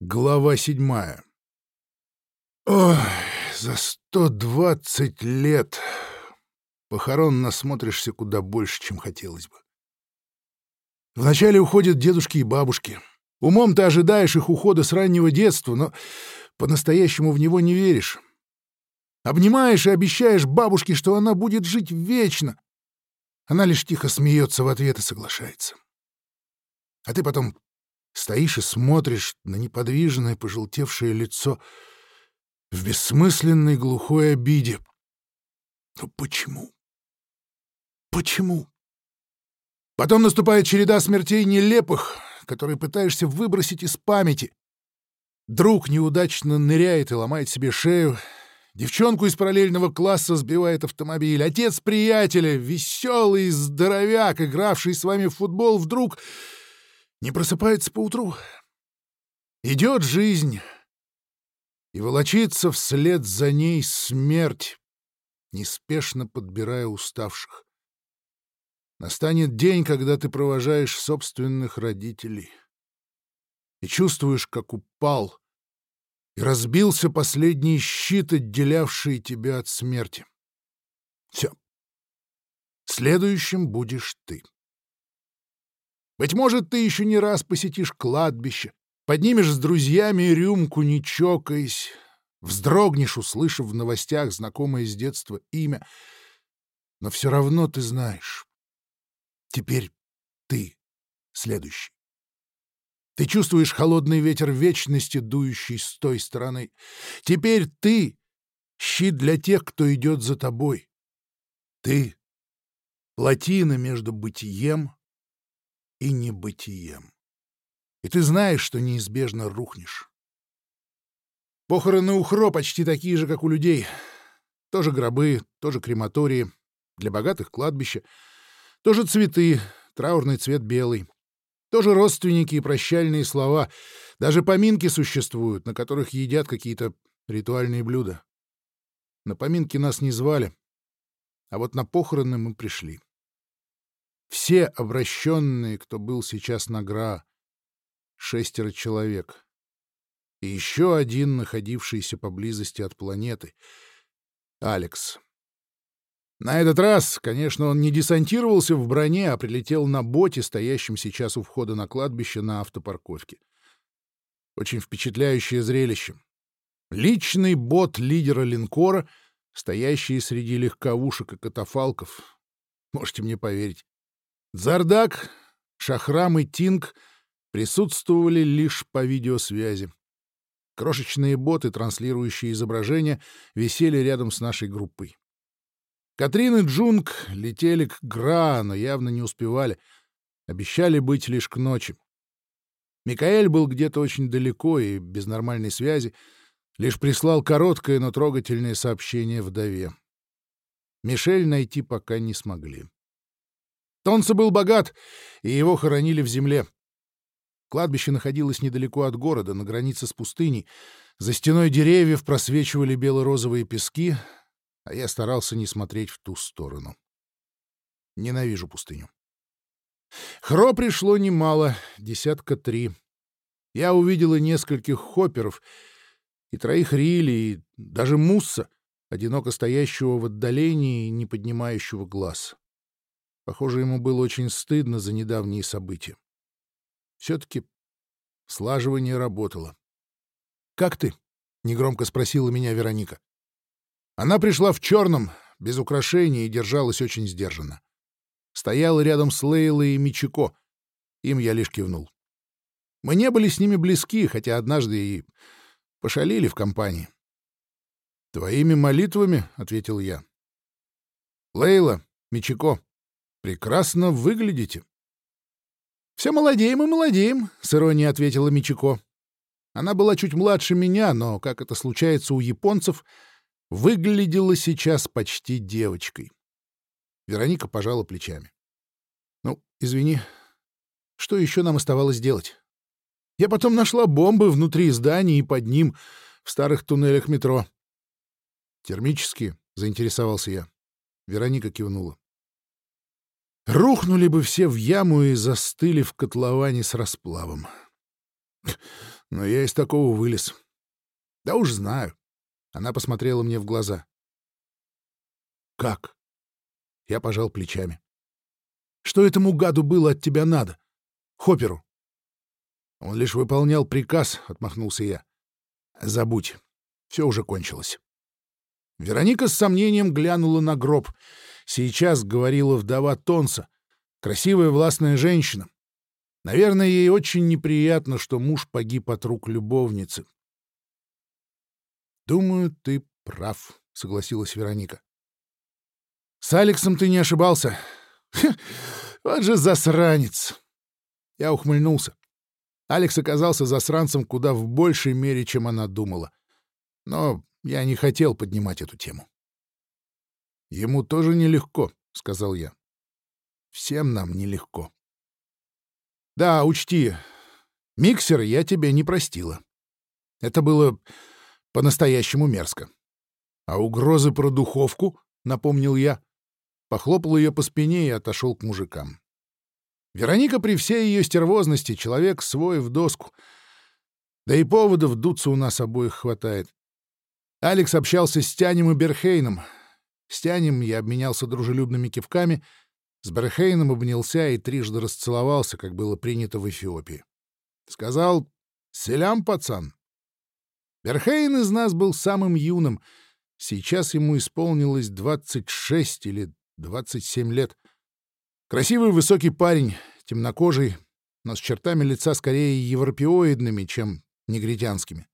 Глава седьмая. Ой, за сто двадцать лет похорон насмотришься куда больше, чем хотелось бы. Вначале уходят дедушки и бабушки. Умом ты ожидаешь их ухода с раннего детства, но по-настоящему в него не веришь. Обнимаешь и обещаешь бабушке, что она будет жить вечно. Она лишь тихо смеется в ответ и соглашается. А ты потом Стоишь и смотришь на неподвижное пожелтевшее лицо в бессмысленной глухой обиде. Но почему? Почему? Потом наступает череда смертей нелепых, которые пытаешься выбросить из памяти. Друг неудачно ныряет и ломает себе шею. Девчонку из параллельного класса сбивает автомобиль. Отец приятеля, веселый здоровяк, игравший с вами в футбол, вдруг не просыпается поутру. Идет жизнь, и волочится вслед за ней смерть, неспешно подбирая уставших. Настанет день, когда ты провожаешь собственных родителей и чувствуешь, как упал и разбился последний щит, отделявший тебя от смерти. Все. Следующим будешь ты. Быть может, ты еще не раз посетишь кладбище, поднимешь с друзьями рюмку, не чокаясь, вздрогнешь, услышав в новостях знакомое с детства имя. Но все равно ты знаешь. Теперь ты следующий. Ты чувствуешь холодный ветер вечности, дующий с той стороны. Теперь ты — щит для тех, кто идет за тобой. Ты — плотина между бытием и небытием. И ты знаешь, что неизбежно рухнешь. Похороны у Хро почти такие же, как у людей. Тоже гробы, тоже крематории, для богатых кладбища. Тоже цветы, траурный цвет белый. Тоже родственники и прощальные слова. Даже поминки существуют, на которых едят какие-то ритуальные блюда. На поминки нас не звали, а вот на похороны мы пришли. Все обращенные, кто был сейчас на Гра, шестеро человек. И еще один, находившийся поблизости от планеты, Алекс. На этот раз, конечно, он не десантировался в броне, а прилетел на боте, стоящем сейчас у входа на кладбище на автопарковке. Очень впечатляющее зрелище. Личный бот лидера линкора, стоящий среди легковушек и катафалков. Можете мне поверить. Зардак, Шахрам и Тинг присутствовали лишь по видеосвязи. Крошечные боты, транслирующие изображения, висели рядом с нашей группой. Катрин и Джунг летели к Гра, но явно не успевали. Обещали быть лишь к ночи. Микаэль был где-то очень далеко и без нормальной связи, лишь прислал короткое, но трогательное сообщение вдове. Мишель найти пока не смогли. Тонце был богат, и его хоронили в земле. Кладбище находилось недалеко от города, на границе с пустыней. За стеной деревьев просвечивали бело-розовые пески, а я старался не смотреть в ту сторону. Ненавижу пустыню. Хро пришло немало, десятка три. Я увидела нескольких хопперов и троих рили, и даже мусса, одиноко стоящего в отдалении и не поднимающего глаз. Похоже, ему было очень стыдно за недавние события. Все-таки слаживание работало. «Как ты?» — негромко спросила меня Вероника. Она пришла в черном, без украшений и держалась очень сдержанно. Стояла рядом с Лейлой и Мичико. Им я лишь кивнул. Мы не были с ними близки, хотя однажды и пошалили в компании. «Твоими молитвами», — ответил я. «Лейла, Мичико, Прекрасно выглядите. — Все молодеем и молодеем, — с иронией ответила Мичико. Она была чуть младше меня, но, как это случается у японцев, выглядела сейчас почти девочкой. Вероника пожала плечами. — Ну, извини, что еще нам оставалось делать? Я потом нашла бомбы внутри здания и под ним, в старых туннелях метро. — Термические? — заинтересовался я. Вероника кивнула. Рухнули бы все в яму и застыли в котловане с расплавом. Но я из такого вылез. Да уж знаю. Она посмотрела мне в глаза. Как? Я пожал плечами. Что этому гаду было от тебя надо? Хопперу. Он лишь выполнял приказ, — отмахнулся я. Забудь. Все уже кончилось. Вероника с сомнением глянула на гроб. Сейчас говорила вдова Тонса, красивая властная женщина. Наверное, ей очень неприятно, что муж погиб от рук любовницы. «Думаю, ты прав», — согласилась Вероника. «С Алексом ты не ошибался. Вот же засранец!» Я ухмыльнулся. Алекс оказался засранцем куда в большей мере, чем она думала. Но я не хотел поднимать эту тему. «Ему тоже нелегко», — сказал я. «Всем нам нелегко». «Да, учти, миксер я тебе не простила. Это было по-настоящему мерзко. А угрозы про духовку, — напомнил я, похлопал ее по спине и отошел к мужикам. Вероника при всей ее стервозности человек свой в доску. Да и поводов дуться у нас обоих хватает. Алекс общался с Тянем и Берхейном. С Тянем я обменялся дружелюбными кивками, с Берхейном обнялся и трижды расцеловался, как было принято в Эфиопии. Сказал «Селям, пацан». Берхейн из нас был самым юным. Сейчас ему исполнилось 26 или 27 лет. Красивый высокий парень, темнокожий, но с чертами лица скорее европеоидными, чем негритянскими.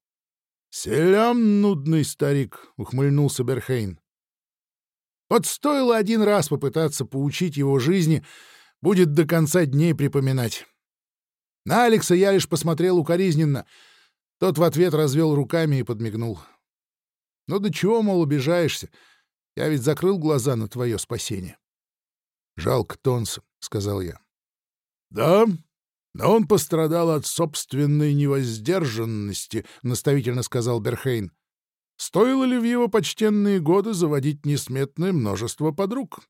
«Селям, нудный старик!» — ухмыльнулся Берхейн. «Вот стоило один раз попытаться поучить его жизни, будет до конца дней припоминать». На Алекса я лишь посмотрел укоризненно. Тот в ответ развел руками и подмигнул. «Ну до чего, мол, обижаешься? Я ведь закрыл глаза на твое спасение». «Жалко Тонса», — сказал я. «Да, но он пострадал от собственной невоздержанности», — наставительно сказал Берхейн. «Стоило ли в его почтенные годы заводить несметное множество подруг?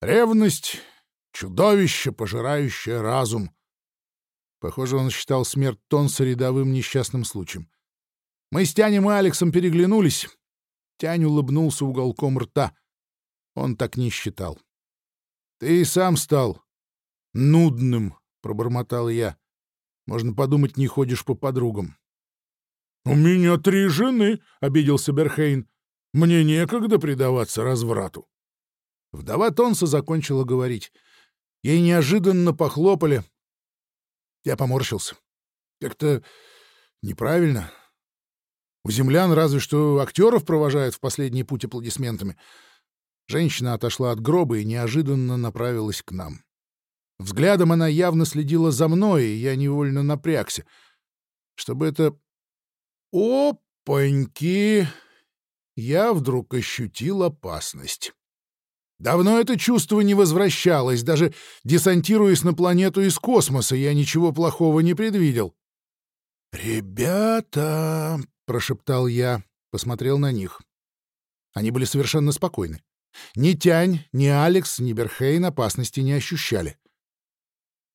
Ревность — чудовище, пожирающее разум». Похоже, он считал смерть Тонса рядовым несчастным случаем. Мы с Тянем и Алексом переглянулись. Тянь улыбнулся уголком рта. Он так не считал. Ты и сам стал нудным, — пробормотал я. Можно подумать, не ходишь по подругам. — У меня три жены, — обиделся Берхейн. — Мне некогда предаваться разврату. Вдова Тонса закончила говорить. Ей неожиданно похлопали. Я поморщился. Как-то неправильно. У землян разве что актеров провожают в последний путь аплодисментами. Женщина отошла от гроба и неожиданно направилась к нам. Взглядом она явно следила за мной, и я невольно напрягся. Чтобы это... Опаньки! Я вдруг ощутил опасность. Давно это чувство не возвращалось, даже десантируясь на планету из космоса, я ничего плохого не предвидел. «Ребята!» — прошептал я, посмотрел на них. Они были совершенно спокойны. Ни Тянь, ни Алекс, ни Берхейн опасности не ощущали.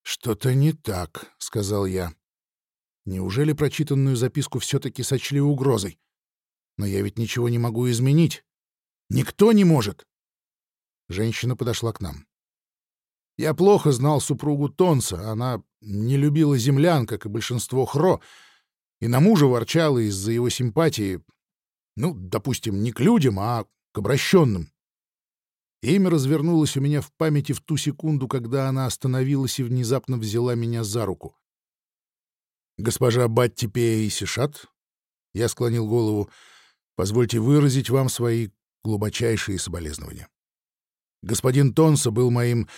«Что-то не так», — сказал я. Неужели прочитанную записку все-таки сочли угрозой? Но я ведь ничего не могу изменить. Никто не может. Женщина подошла к нам. Я плохо знал супругу Тонса. Она не любила землян, как и большинство хро, и на мужа ворчала из-за его симпатии, ну, допустим, не к людям, а к обращенным. Имя развернулось у меня в памяти в ту секунду, когда она остановилась и внезапно взяла меня за руку. «Госпожа Батти Пея Сишат?» Я склонил голову. «Позвольте выразить вам свои глубочайшие соболезнования. Господин Тонса был моим...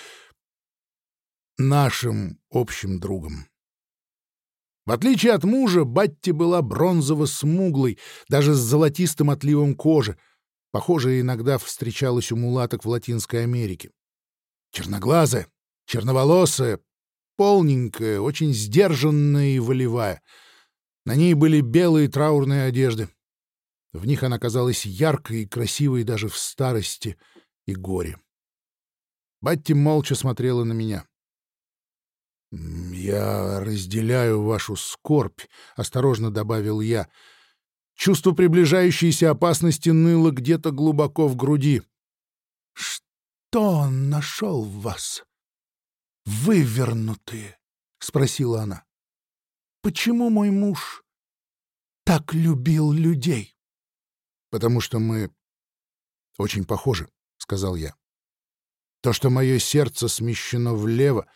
нашим общим другом. В отличие от мужа, Батти была бронзово-смуглой, даже с золотистым отливом кожи, Похожее иногда встречалось у мулаток в Латинской Америке. Черноглазая, черноволосая, полненькая, очень сдержанная и волевая. На ней были белые траурные одежды. В них она казалась яркой и красивой даже в старости и горе. Батти молча смотрела на меня. «Я разделяю вашу скорбь», — осторожно добавил я. Чувство приближающейся опасности ныло где-то глубоко в груди. «Что он нашел в вас? Вывернутые?» — спросила она. «Почему мой муж так любил людей?» «Потому что мы очень похожи», — сказал я. «То, что мое сердце смещено влево,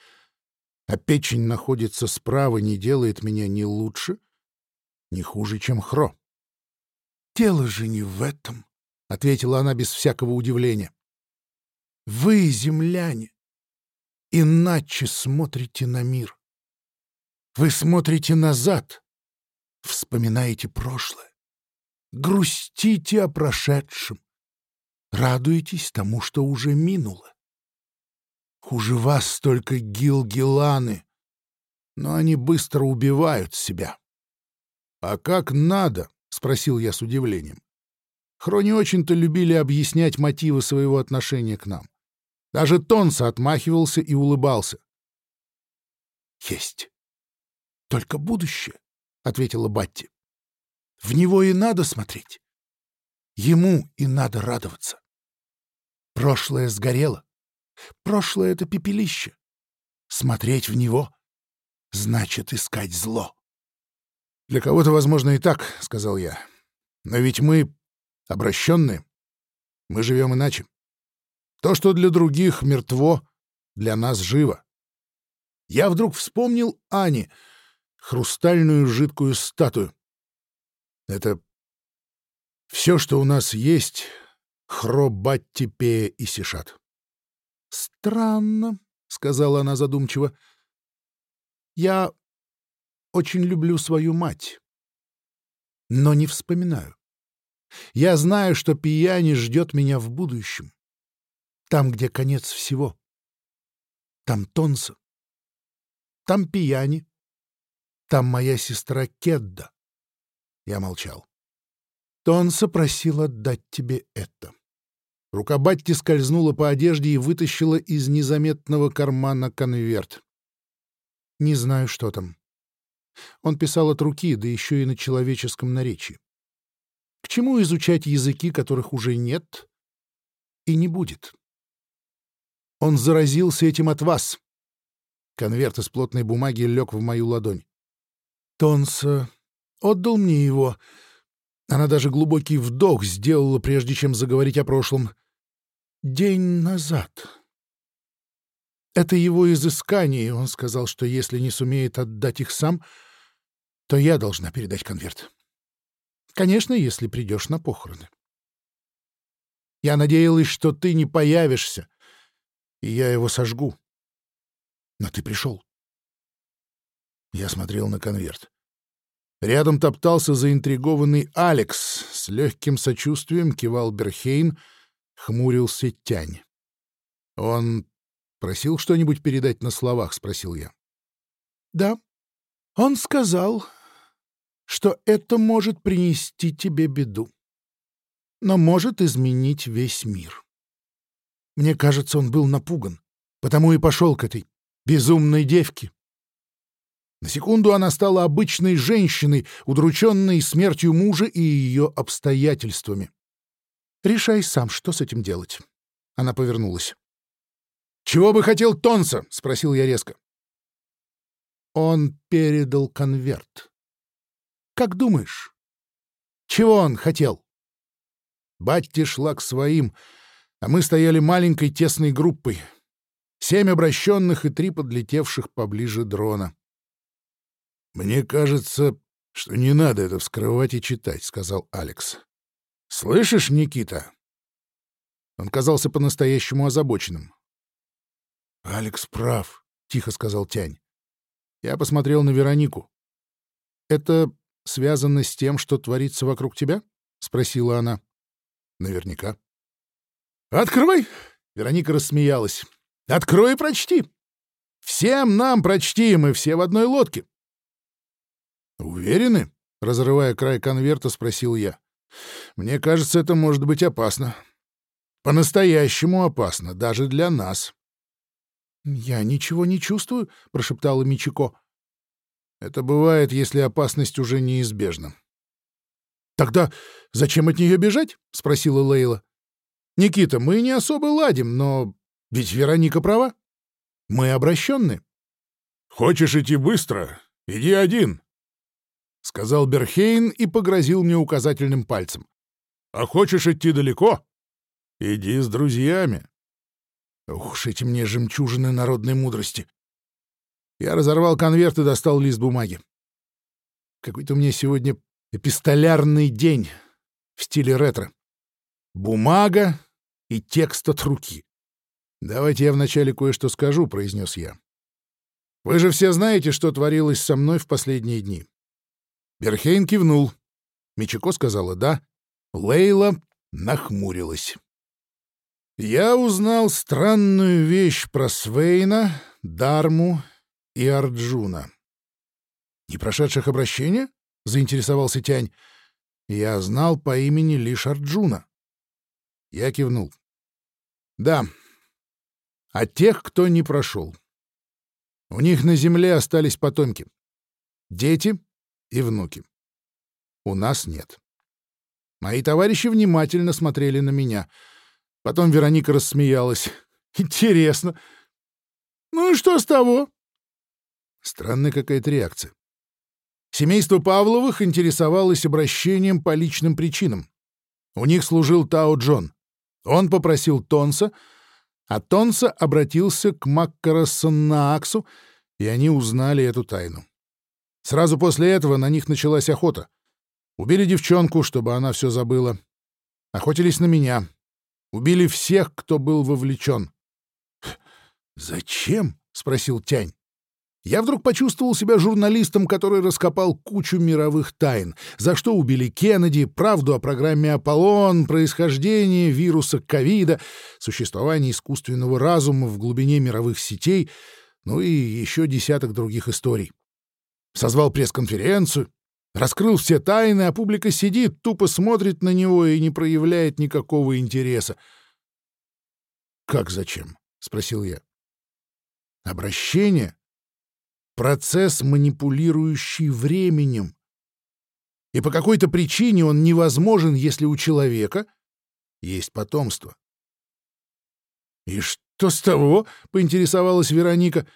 а печень находится справа, не делает меня ни лучше, ни хуже, чем Хро». «Дело же не в этом», — ответила она без всякого удивления. «Вы, земляне, иначе смотрите на мир. Вы смотрите назад, вспоминаете прошлое, грустите о прошедшем, радуетесь тому, что уже минуло. Хуже вас только гилгиланы, но они быстро убивают себя. А как надо, — спросил я с удивлением. Хрони очень-то любили объяснять мотивы своего отношения к нам. Даже Тонса отмахивался и улыбался. «Есть. Только будущее», — ответила Батти. «В него и надо смотреть. Ему и надо радоваться. Прошлое сгорело. Прошлое — это пепелище. Смотреть в него — значит искать зло». «Для кого-то, возможно, и так», — сказал я. «Но ведь мы обращенные. Мы живем иначе. То, что для других мертво, для нас живо». Я вдруг вспомнил Ани, хрустальную жидкую статую. Это все, что у нас есть, Хробаттипея и Сишат. «Странно», — сказала она задумчиво. «Я очень люблю свою мать, но не вспоминаю. Я знаю, что Пияни ждет меня в будущем, там, где конец всего. Там Тонса, там Пияни, там моя сестра Кедда. Я молчал. Тонса просил отдать тебе это. Рука Батти скользнула по одежде и вытащила из незаметного кармана конверт. Не знаю, что там. Он писал от руки, да еще и на человеческом наречии. К чему изучать языки, которых уже нет и не будет? Он заразился этим от вас. Конверт из плотной бумаги лег в мою ладонь. Тонс отдал мне его. Она даже глубокий вдох сделала, прежде чем заговорить о прошлом. День назад. Это его изыскание, и он сказал, что если не сумеет отдать их сам, то я должна передать конверт. Конечно, если придешь на похороны. Я надеялась, что ты не появишься, и я его сожгу. Но ты пришел. Я смотрел на конверт. Рядом топтался заинтригованный Алекс, с легким сочувствием кивал Берхейн, хмурился Тянь. Он Просил что-нибудь передать на словах, спросил я. Да. Он сказал, что это может принести тебе беду, но может изменить весь мир. Мне кажется, он был напуган, потому и пошел к этой безумной девке. На секунду она стала обычной женщиной, удрученной смертью мужа и ее обстоятельствами. «Решай сам, что с этим делать». Она повернулась. «Чего бы хотел Тонса?» — спросил я резко. Он передал конверт. «Как думаешь, чего он хотел?» Батти шла к своим, а мы стояли маленькой тесной группой. Семь обращенных и три подлетевших поближе дрона. «Мне кажется, что не надо это вскрывать и читать», — сказал Алекс. «Слышишь, Никита?» Он казался по-настоящему озабоченным. — Алекс прав, — тихо сказал Тянь. Я посмотрел на Веронику. — Это связано с тем, что творится вокруг тебя? — спросила она. — Наверняка. — Открывай! — Вероника рассмеялась. — Открой и прочти! Всем нам прочти, мы все в одной лодке. — Уверены? — разрывая край конверта, спросил я. — Мне кажется, это может быть опасно. По-настоящему опасно, даже для нас. «Я ничего не чувствую», — прошептала Мичико. «Это бывает, если опасность уже неизбежна». «Тогда зачем от нее бежать?» — спросила Лейла. «Никита, мы не особо ладим, но ведь Вероника права. Мы обращенные». «Хочешь идти быстро? Иди один», — сказал Берхейн и погрозил мне указательным пальцем. «А хочешь идти далеко? Иди с друзьями». Ух эти мне жемчужины народной мудрости. Я разорвал конверт и достал лист бумаги. Какой-то у меня сегодня эпистолярный день в стиле ретро. Бумага и текст от руки. «Давайте я вначале кое-что скажу», — произнес я. «Вы же все знаете, что творилось со мной в последние дни». Берхейн кивнул. Мичико сказала «да». Лейла нахмурилась. Я узнал странную вещь про Свейна, Дарму и Арджуна. «Не прошедших обращения?» — заинтересовался Тянь. «Я знал по имени лишь Арджуна». Я кивнул. «Да, а тех, кто не прошел. У них на земле остались потомки. Дети и внуки. У нас нет». Мои товарищи внимательно смотрели на меня — Потом Вероника рассмеялась. «Интересно. Ну и что с того?» Странная какая-то реакция. Семейство Павловых интересовалось обращением по личным причинам. У них служил Тао Джон. Он попросил Тонса, а Тонса обратился к Маккарасаннааксу, и они узнали эту тайну. Сразу после этого на них началась охота. Убили девчонку, чтобы она все забыла. Охотились на меня. Убили всех, кто был вовлечен. «Зачем?» — спросил Тянь. Я вдруг почувствовал себя журналистом, который раскопал кучу мировых тайн. За что убили Кеннеди, правду о программе «Аполлон», происхождение вируса ковида, существование искусственного разума в глубине мировых сетей, ну и еще десяток других историй. Созвал пресс-конференцию, Раскрыл все тайны, а публика сидит, тупо смотрит на него и не проявляет никакого интереса. «Как зачем?» — спросил я. «Обращение — процесс, манипулирующий временем. И по какой-то причине он невозможен, если у человека есть потомство». «И что с того?» — поинтересовалась Вероника.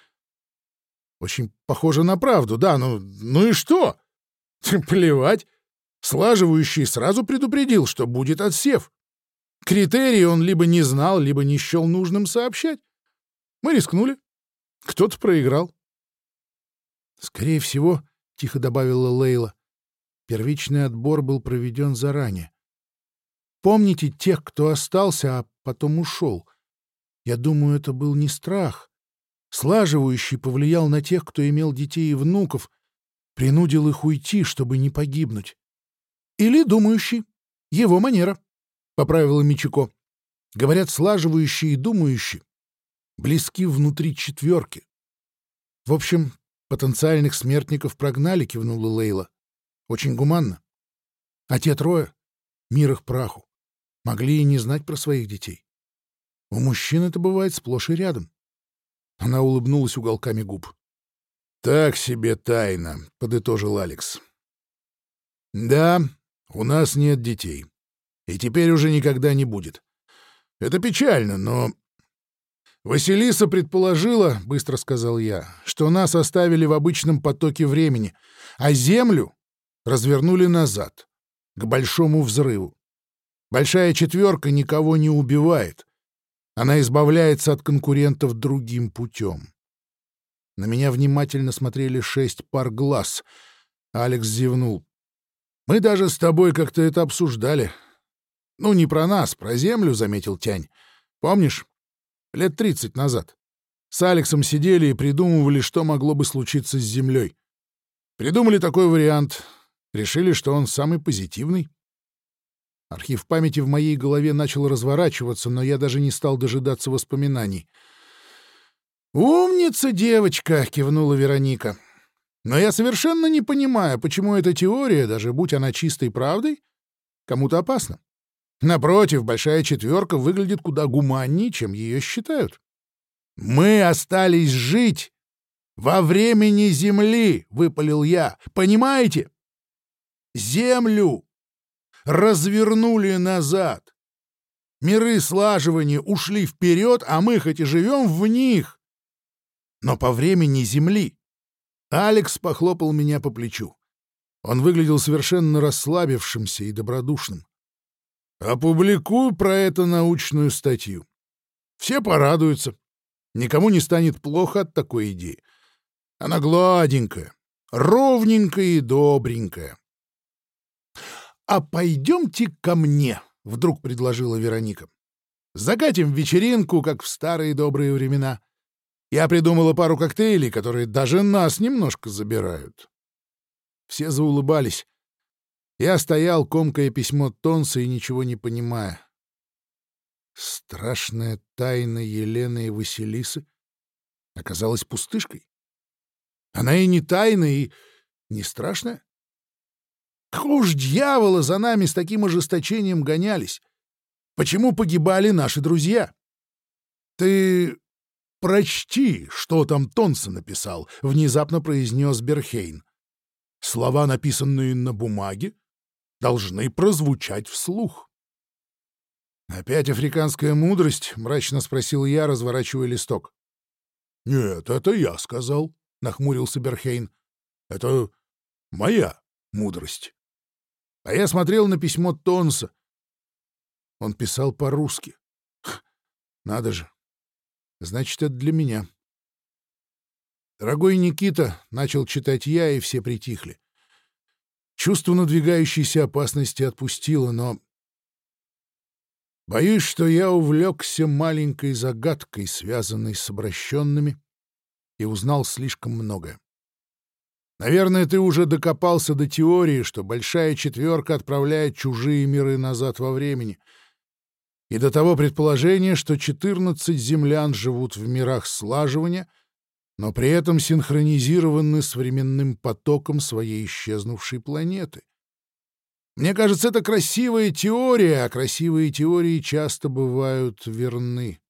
«Очень похоже на правду, да, ну, ну и что?» Плевать. Слаживающий сразу предупредил, что будет отсев. Критерии он либо не знал, либо не счел нужным сообщать. Мы рискнули. Кто-то проиграл. Скорее всего, — тихо добавила Лейла, — первичный отбор был проведен заранее. Помните тех, кто остался, а потом ушел? Я думаю, это был не страх. Слаживающий повлиял на тех, кто имел детей и внуков, принудил их уйти, чтобы не погибнуть. Или думающий. Его манера, — поправила Мичико. Говорят, слаживающие и думающие близки внутри четверки. В общем, потенциальных смертников прогнали, кивнула Лейла. Очень гуманно. А те трое, мир их праху, могли и не знать про своих детей. У мужчин это бывает сплошь и рядом. Она улыбнулась уголками губ. «Так себе тайна», — подытожил Алекс. «Да, у нас нет детей. И теперь уже никогда не будет. Это печально, но...» «Василиса предположила, — быстро сказал я, — что нас оставили в обычном потоке времени, а Землю развернули назад, к большому взрыву. Большая четверка никого не убивает. Она избавляется от конкурентов другим путем. На меня внимательно смотрели шесть пар глаз. Алекс зевнул. «Мы даже с тобой как-то это обсуждали. Ну, не про нас, про Землю», — заметил Тянь. «Помнишь? Лет тридцать назад. С Алексом сидели и придумывали, что могло бы случиться с Землей. Придумали такой вариант. Решили, что он самый позитивный. Архив памяти в моей голове начал разворачиваться, но я даже не стал дожидаться воспоминаний — «Умница, девочка!» — кивнула Вероника. «Но я совершенно не понимаю, почему эта теория, даже будь она чистой правдой, кому-то опасна. Напротив, большая четверка выглядит куда гуманнее, чем ее считают. Мы остались жить во времени Земли, — выпалил я. Понимаете? Землю развернули назад. Миры слаживания ушли вперед, а мы хоть и живем в них. Но по времени Земли. Алекс похлопал меня по плечу. Он выглядел совершенно расслабившимся и добродушным. Опубликую про это научную статью. Все порадуются. Никому не станет плохо от такой идеи. Она гладенькая, ровненькая и добренькая. «А пойдемте ко мне», — вдруг предложила Вероника. «Закатим вечеринку, как в старые добрые времена. Я придумала пару коктейлей, которые даже нас немножко забирают». Все заулыбались. Я стоял, комкая письмо Тонса и ничего не понимая. Страшная тайна Елены и Василисы оказалась пустышкой. Она и не тайна, и не страшная. Какого ж дьявола за нами с таким ожесточением гонялись? Почему погибали наши друзья? Ты прочти, что там Тонса написал, — внезапно произнес Берхейн. Слова, написанные на бумаге, должны прозвучать вслух. «Опять африканская мудрость?» — мрачно спросил я, разворачивая листок. «Нет, это я сказал», — нахмурился Берхейн. «Это моя мудрость». А я смотрел на письмо Тонса. Он писал по-русски. Надо же. Значит, это для меня. «Дорогой Никита», — начал читать я, и все притихли. Чувство надвигающейся опасности отпустило, но... Боюсь, что я увлекся маленькой загадкой, связанной с обращенными, и узнал слишком многое. Наверное, ты уже докопался до теории, что большая четверка отправляет чужие миры назад во времени, и до того предположения, что 14 землян живут в мирах слаживания — но при этом синхронизированы с временным потоком своей исчезнувшей планеты. Мне кажется, это красивая теория, а красивые теории часто бывают верны.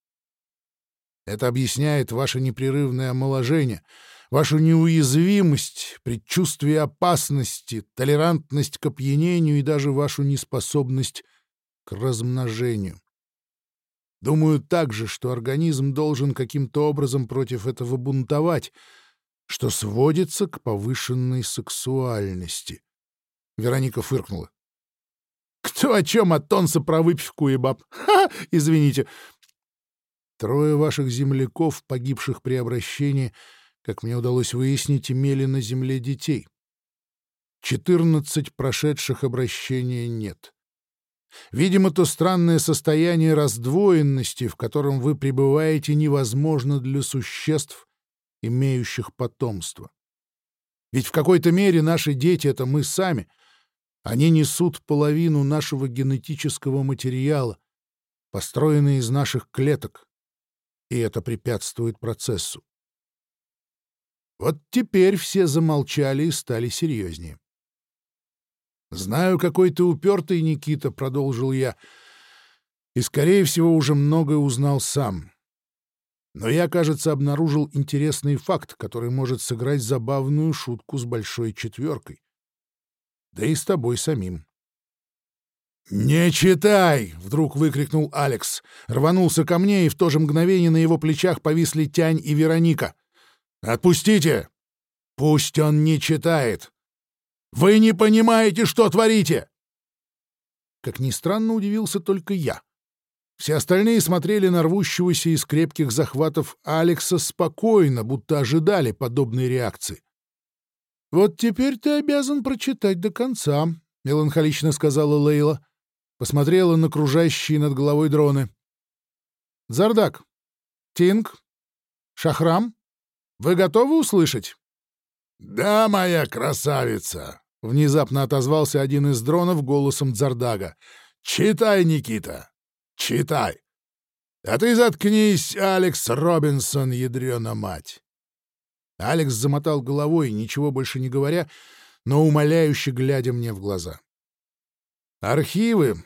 Это объясняет ваше непрерывное омоложение, вашу неуязвимость, предчувствие опасности, толерантность к опьянению и даже вашу неспособность к размножению. Думаю также, что организм должен каким-то образом против этого бунтовать, что сводится к повышенной сексуальности. Вероника фыркнула. «Кто о чем от Тонса про выпивку и баб? Ха! Извините. Трое ваших земляков, погибших при обращении, как мне удалось выяснить, имели на земле детей. Четырнадцать прошедших обращения нет. Видимо, то странное состояние раздвоенности, в котором вы пребываете, невозможно для существ, имеющих потомство. Ведь в какой-то мере наши дети — это мы сами. Они несут половину нашего генетического материала, построенный из наших клеток, и это препятствует процессу. Вот теперь все замолчали и стали серьезнее. «Знаю, какой ты упертый, Никита», — продолжил я, — «и, скорее всего, уже многое узнал сам. Но я, кажется, обнаружил интересный факт, который может сыграть забавную шутку с большой четверкой. Да и с тобой самим». «Не читай!» — вдруг выкрикнул Алекс. Рванулся ко мне, и в то же мгновение на его плечах повисли Тянь и Вероника. «Отпустите! Пусть он не читает!» Вы не понимаете, что творите!» Как ни странно, удивился только я. Все остальные смотрели на рвущегося из крепких захватов Алекса спокойно, будто ожидали подобной реакции. «Вот теперь ты обязан прочитать до конца», — меланхолично сказала Лейла. Посмотрела на кружащие над головой дроны. «Зардак, Тинг, Шахрам, вы готовы услышать?» «Да, моя красавица!» — внезапно отозвался один из дронов голосом Дзардага. «Читай, Никита, читай! А ты заткнись, Алекс Робинсон, ядрена мать!» Алекс замотал головой, ничего больше не говоря, но умоляюще глядя мне в глаза. Архивы,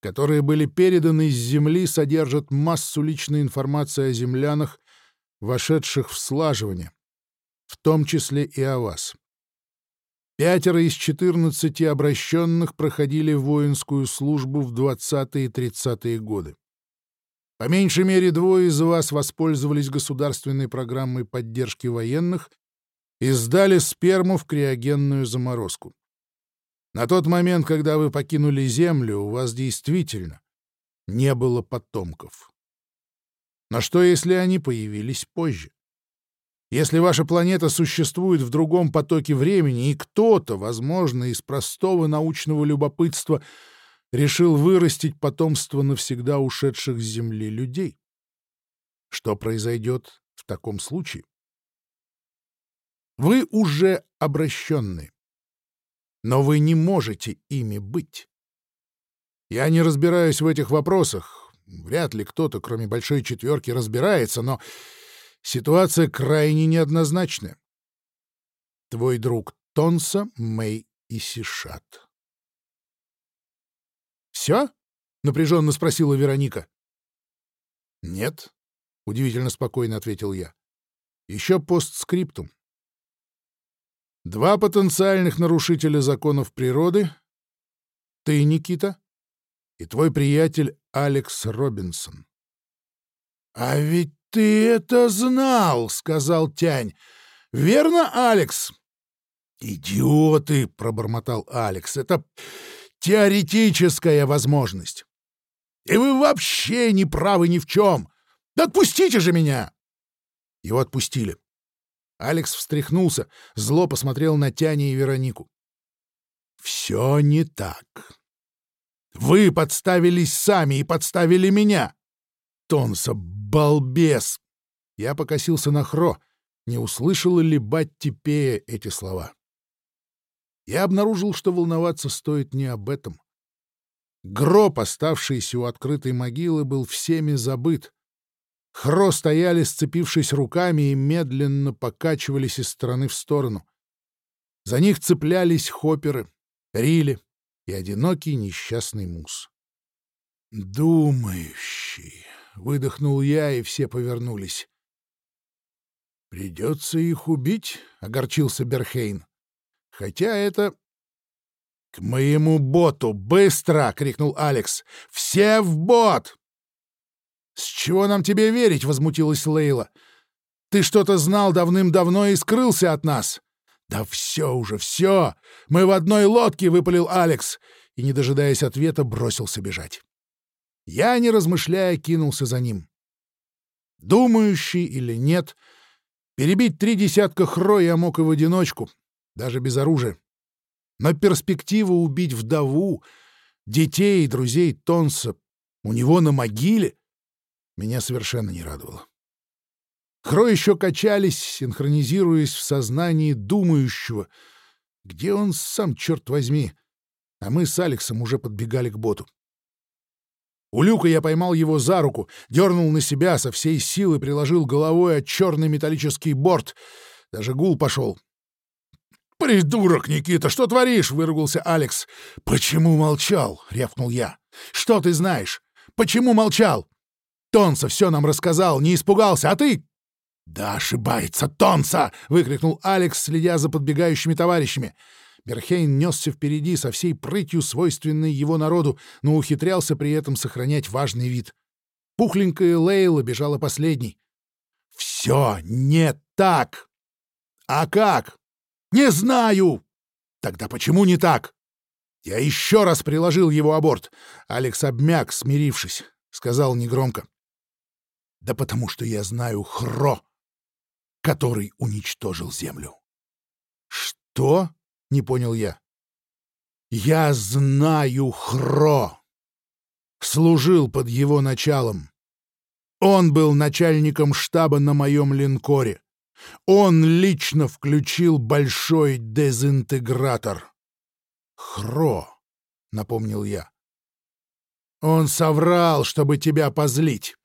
которые были переданы из Земли, содержат массу личной информации о землянах, вошедших в слаживание, в том числе и о вас. Пятеро из 14 обращенных проходили воинскую службу в 20-е и 30-е годы. По меньшей мере двое из вас воспользовались государственной программой поддержки военных и сдали сперму в криогенную заморозку. На тот момент, когда вы покинули Землю, у вас действительно не было потомков. Но что, если они появились позже? Если ваша планета существует в другом потоке времени, и кто-то, возможно, из простого научного любопытства решил вырастить потомство навсегда ушедших с Земли людей, что произойдет в таком случае? Вы уже обращенные, но вы не можете ими быть. Я не разбираюсь в этих вопросах, вряд ли кто-то, кроме Большой Четверки, разбирается, но Ситуация крайне неоднозначная. Твой друг Тонса, Мэй и Сишат. «Все?» — напряженно спросила Вероника. «Нет», — удивительно спокойно ответил я. «Еще постскриптум. Два потенциальных нарушителя законов природы — ты, Никита, и твой приятель Алекс Робинсон. А ведь «Ты это знал!» — сказал Тянь. «Верно, Алекс?» «Идиоты!» — пробормотал Алекс. «Это теоретическая возможность. И вы вообще не правы ни в чем. Да отпустите же меня!» Его отпустили. Алекс встряхнулся, зло посмотрел на Тяни и Веронику. «Все не так. Вы подставились сами и подставили меня. Тонса «Балбес!» Я покосился на Хро, не услышала ли Баттипея эти слова. Я обнаружил, что волноваться стоит не об этом. Гроб, оставшийся у открытой могилы, был всеми забыт. Хро стояли, сцепившись руками, и медленно покачивались из стороны в сторону. За них цеплялись хопперы, рили и одинокий несчастный мус. «Думающий», — выдохнул я, и все повернулись. «Придется их убить», — огорчился Берхейн. «Хотя это...» «К моему боту! Быстро!» — крикнул Алекс. «Все в бот!» «С чего нам тебе верить?» — возмутилась Лейла. «Ты что-то знал давным-давно и скрылся от нас!» «Да все уже, все! Мы в одной лодке!» — выпалил Алекс и, не дожидаясь ответа, бросился бежать. Я, не размышляя, кинулся за ним. Думающий или нет, перебить три десятка хро я мог и в одиночку, даже без оружия. Но перспектива убить вдову, детей и друзей Тонса у него на могиле меня совершенно не радовало. Хро еще качались, синхронизируясь в сознании думающего. Где он сам, черт возьми? А мы с Алексом уже подбегали к боту. У люка я поймал его за руку, дернул на себя, со всей силы приложил головой от черный металлический борт. Даже гул пошел. «Придурок, Никита, что творишь?» — выругался Алекс. «Почему молчал?» — рявкнул я. «Что ты знаешь? Почему молчал?» «Тонса все нам рассказал, не испугался, а ты...» «Да ошибается Тонса!» — выкрикнул Алекс, следя за подбегающими товарищами. Берхейн несся впереди со всей прытью, свойственной его народу, но ухитрялся при этом сохранять важный вид. Пухленькая Лейла бежала последней. «Все не так!» «А как?» «Не знаю!» «Тогда почему не так?» Я еще раз приложил его аборт. Алекс обмяк, смирившись, сказал негромко. «Да потому что я знаю Хро, который уничтожил Землю». «Что?» Не понял я. Я знаю Хро. Служил под его началом. Он был начальником штаба на моем линкоре. Он лично включил большой дезинтегратор. Хро, напомнил я. Он соврал, чтобы тебя позлить.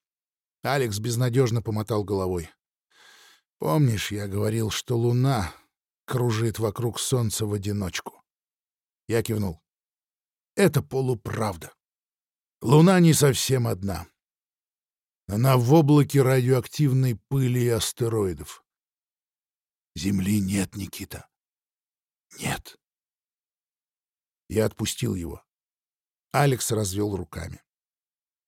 Алекс безнадежно помотал головой. Помнишь, я говорил, что луна кружит вокруг солнца в одиночку. Я кивнул. Это полуправда. Луна не совсем одна. Она в облаке радиоактивной пыли и астероидов. Земли нет, Никита. Нет. Я отпустил его. Алекс развел руками.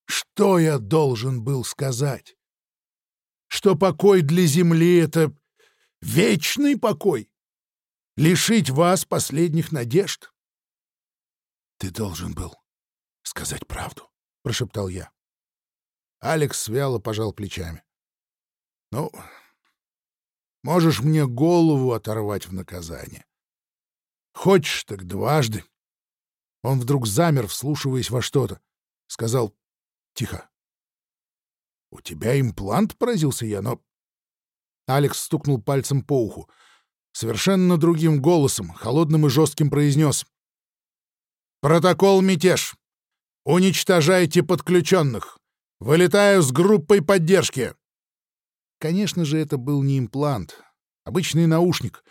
Что я должен был сказать? Что покой для Земли — это вечный покой? Лишить вас последних надежд? Ты должен был сказать правду, — прошептал я. Алекс вяло пожал плечами. Ну, можешь мне голову оторвать в наказание. Хочешь, так дважды. Он вдруг замер, вслушиваясь во что-то. Сказал тихо. — У тебя имплант? — поразился я, но... Алекс стукнул пальцем по уху. Совершенно другим голосом, холодным и жестким произнес. «Протокол мятеж. Уничтожайте подключенных. Вылетаю с группой поддержки». Конечно же, это был не имплант, обычный наушник.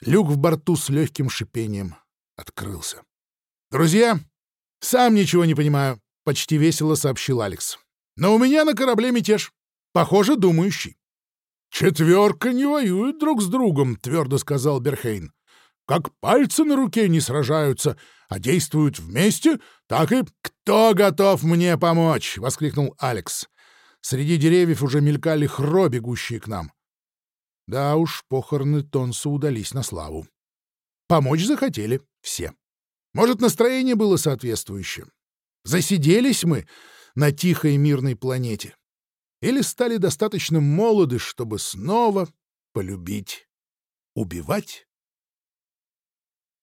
Люк в борту с легким шипением открылся. «Друзья, сам ничего не понимаю», — почти весело сообщил Алекс. «Но у меня на корабле мятеж. Похоже, думающий». «Четверка не воюет друг с другом», — твердо сказал Берхейн. «Как пальцы на руке не сражаются, а действуют вместе, так и...» «Кто готов мне помочь?» — воскликнул Алекс. Среди деревьев уже мелькали хро, бегущие к нам. Да уж, похороны Тонса удались на славу. Помочь захотели все. Может, настроение было соответствующее. Засиделись мы на тихой мирной планете. Или стали достаточно молоды, чтобы снова полюбить убивать